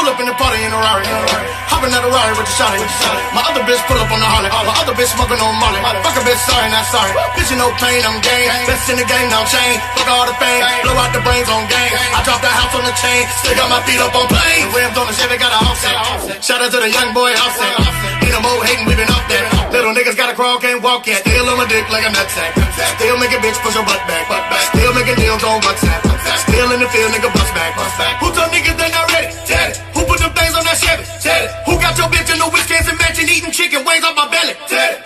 pull up in the party in a Rari. Hopping out a Rari with the shotty. My other bitch pull up on the Harley. My other bitch smoking on Molly. Fuck a bitch, sorry, not sorry. Bitch, you no pain, I'm game. Best in the game, now chain. Fuck all the fame. Blow out the brains on game. I drop the house on the chain. Still got my feet up on planes. Rims on the Chevy, got a offset. Shout out to the young boy offset. Ain't no more hating, we been off that. Little niggas gotta crawl, can't walk yet. Still on my dick like a nutsack. Still make a bitch push her butt back. Still making deals on WhatsApp. Still in the field, nigga bust back. Who told niggas out your bitch and Louis can't imagine eating chicken wings on my belly. Teddy.